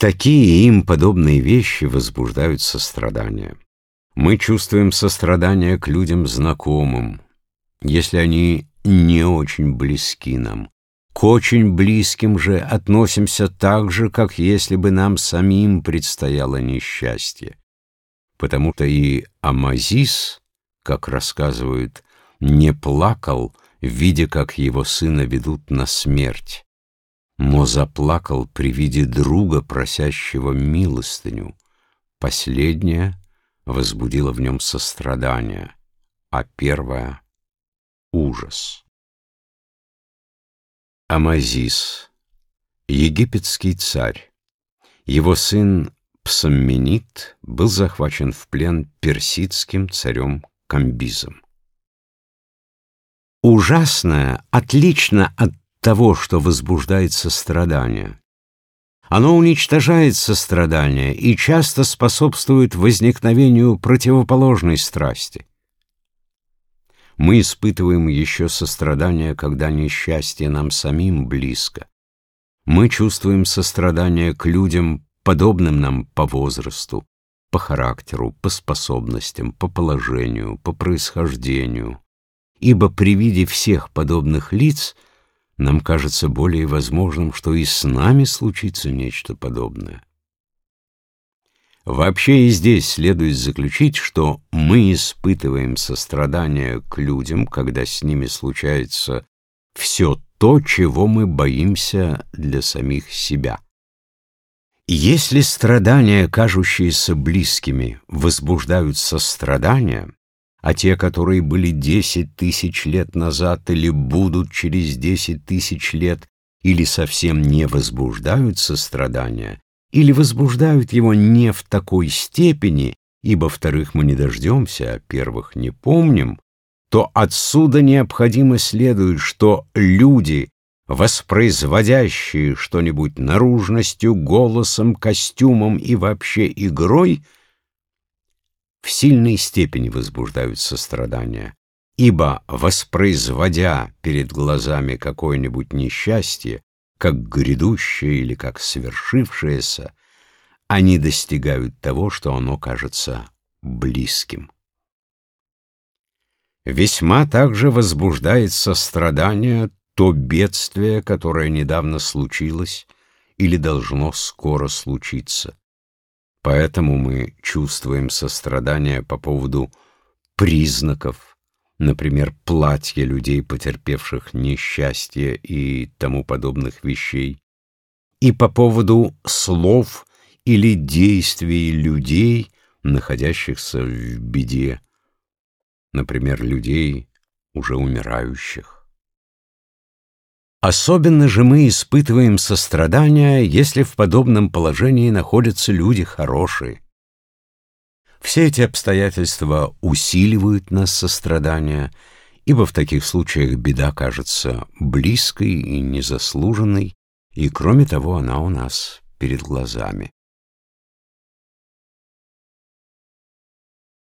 Такие им подобные вещи возбуждают сострадание. Мы чувствуем сострадание к людям знакомым, если они не очень близки нам. К очень близким же относимся так же, как если бы нам самим предстояло несчастье. Потому-то и Амазис, как рассказывают, не плакал, видя, как его сына ведут на смерть, но заплакал при виде друга, просящего милостыню. Последнее возбудило в нем сострадание, а первое — ужас. Амазис, египетский царь. Его сын Псамменит был захвачен в плен персидским царем Камбизом. Ужасное отлично от того, что возбуждает сострадание. Оно уничтожает сострадание и часто способствует возникновению противоположной страсти. Мы испытываем еще сострадание, когда несчастье нам самим близко. Мы чувствуем сострадание к людям, подобным нам по возрасту, по характеру, по способностям, по положению, по происхождению. Ибо при виде всех подобных лиц нам кажется более возможным, что и с нами случится нечто подобное. Вообще и здесь следует заключить, что мы испытываем сострадание к людям, когда с ними случается все то, чего мы боимся для самих себя. Если страдания, кажущиеся близкими, возбуждают сострадание, а те, которые были десять тысяч лет назад или будут через десять тысяч лет, или совсем не возбуждают сострадания, или возбуждают его не в такой степени, ибо вторых мы не дождемся, а первых не помним, то отсюда необходимо следует, что люди, воспроизводящие что-нибудь наружностью, голосом, костюмом и вообще игрой, в сильной степени возбуждают сострадание, ибо, воспроизводя перед глазами какое-нибудь несчастье, как грядущее или как свершившееся, они достигают того, что оно кажется близким. Весьма также возбуждает сострадание то бедствие, которое недавно случилось или должно скоро случиться. Поэтому мы чувствуем сострадание по поводу признаков, например, платья людей, потерпевших несчастье и тому подобных вещей, и по поводу слов или действий людей, находящихся в беде, например, людей, уже умирающих. Особенно же мы испытываем сострадание, если в подобном положении находятся люди хорошие. Все эти обстоятельства усиливают нас сострадание, ибо в таких случаях беда кажется близкой и незаслуженной, и кроме того она у нас перед глазами.